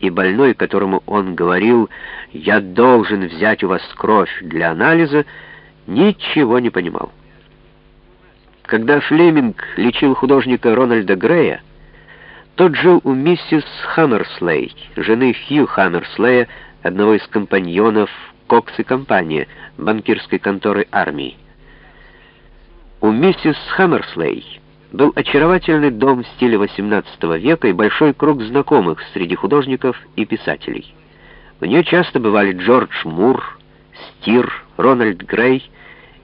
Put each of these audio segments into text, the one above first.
и больной, которому он говорил «я должен взять у вас кровь для анализа», ничего не понимал. Когда Флеминг лечил художника Рональда Грея, тот жил у миссис Хаммерслей, жены Хью Хаммерслея, одного из компаньонов Кокс и компания, банкирской конторы армии. У миссис Хаммерслей был очаровательный дом в стиле XVIII века и большой круг знакомых среди художников и писателей. У нее часто бывали Джордж Мур, Стир, Рональд Грей,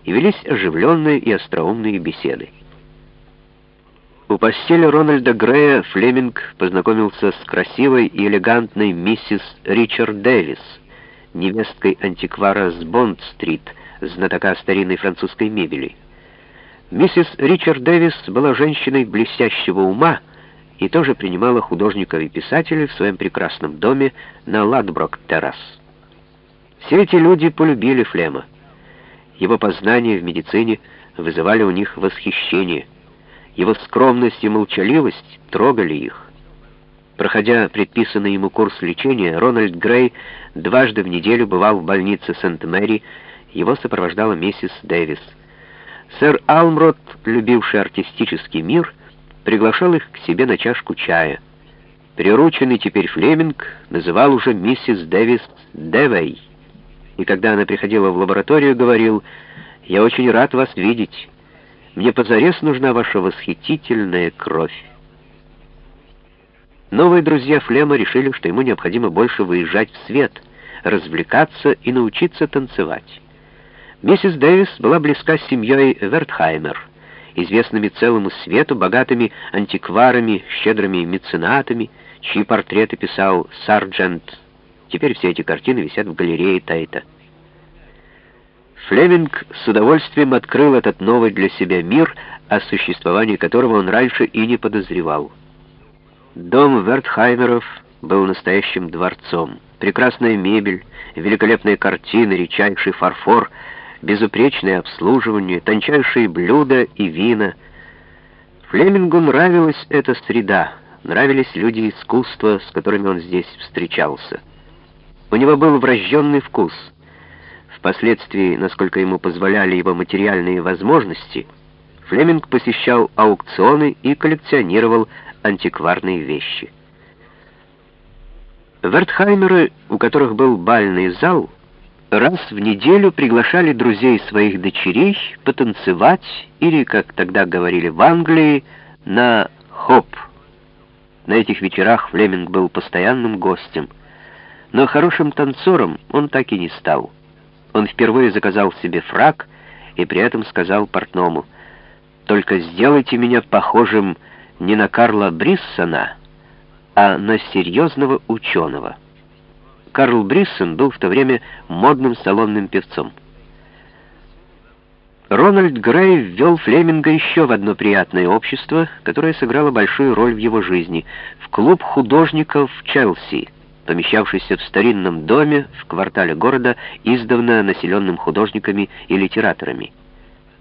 и велись оживленные и остроумные беседы. У постели Рональда Грея Флеминг познакомился с красивой и элегантной миссис Ричард Дэвис, невесткой антиквара с Бонд-стрит, знатока старинной французской мебели. Миссис Ричард Дэвис была женщиной блестящего ума и тоже принимала художников и писателей в своем прекрасном доме на Ладброк-террас. Все эти люди полюбили Флема. Его познания в медицине вызывали у них восхищение. Его скромность и молчаливость трогали их. Проходя предписанный ему курс лечения, Рональд Грей дважды в неделю бывал в больнице Сент-Мэри, его сопровождала миссис Дэвис. Сэр Алмрот, любивший артистический мир, приглашал их к себе на чашку чая. Прирученный теперь Флеминг называл уже миссис Дэвис Дэвей и когда она приходила в лабораторию, говорил, «Я очень рад вас видеть. Мне позарез нужна ваша восхитительная кровь». Новые друзья Флема решили, что ему необходимо больше выезжать в свет, развлекаться и научиться танцевать. Миссис Дэвис была близка с семьей Вертхаймер, известными целому свету, богатыми антикварами, щедрыми меценатами, чьи портреты писал Сарджент Теперь все эти картины висят в галерее Тайта. Флеминг с удовольствием открыл этот новый для себя мир, о существовании которого он раньше и не подозревал. Дом Вертхаймеров был настоящим дворцом. Прекрасная мебель, великолепные картины, редчайший фарфор, безупречное обслуживание, тончайшие блюда и вина. Флемингу нравилась эта среда, нравились люди искусства, с которыми он здесь встречался. У него был врожденный вкус. Впоследствии, насколько ему позволяли его материальные возможности, Флеминг посещал аукционы и коллекционировал антикварные вещи. Вертхаймеры, у которых был бальный зал, раз в неделю приглашали друзей своих дочерей потанцевать или, как тогда говорили в Англии, на хоп. На этих вечерах Флеминг был постоянным гостем — но хорошим танцором он так и не стал. Он впервые заказал себе фрак и при этом сказал портному, «Только сделайте меня похожим не на Карла Бриссона, а на серьезного ученого». Карл Бриссон был в то время модным салонным певцом. Рональд Грей ввел Флеминга еще в одно приятное общество, которое сыграло большую роль в его жизни, в клуб художников Челси — помещавшийся в старинном доме в квартале города, издавна населенным художниками и литераторами.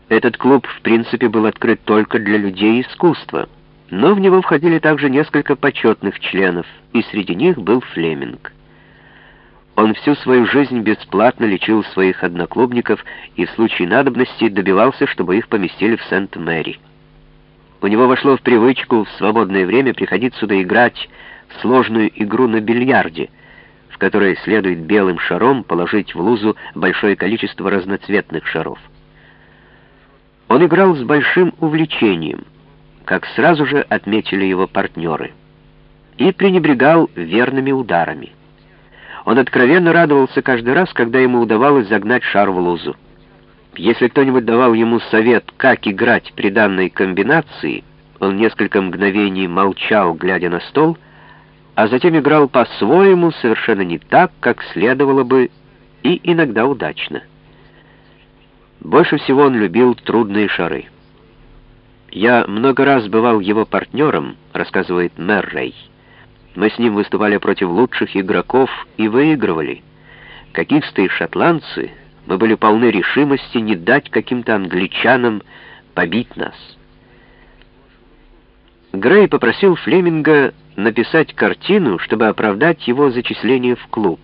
Этот клуб, в принципе, был открыт только для людей искусства, но в него входили также несколько почетных членов, и среди них был Флеминг. Он всю свою жизнь бесплатно лечил своих одноклубников и в случае надобности добивался, чтобы их поместили в Сент-Мэри. У него вошло в привычку в свободное время приходить сюда играть сложную игру на бильярде, в которой следует белым шаром положить в лузу большое количество разноцветных шаров. Он играл с большим увлечением, как сразу же отметили его партнеры, и пренебрегал верными ударами. Он откровенно радовался каждый раз, когда ему удавалось загнать шар в лузу. Если кто-нибудь давал ему совет, как играть при данной комбинации, он несколько мгновений молчал, глядя на стол, а затем играл по-своему, совершенно не так, как следовало бы, и иногда удачно. Больше всего он любил трудные шары. «Я много раз бывал его партнером», — рассказывает мэр Рэй. «Мы с ним выступали против лучших игроков и выигрывали. Каких-то шотландцы, мы были полны решимости не дать каким-то англичанам побить нас». Грей попросил Флеминга написать картину, чтобы оправдать его зачисление в клуб.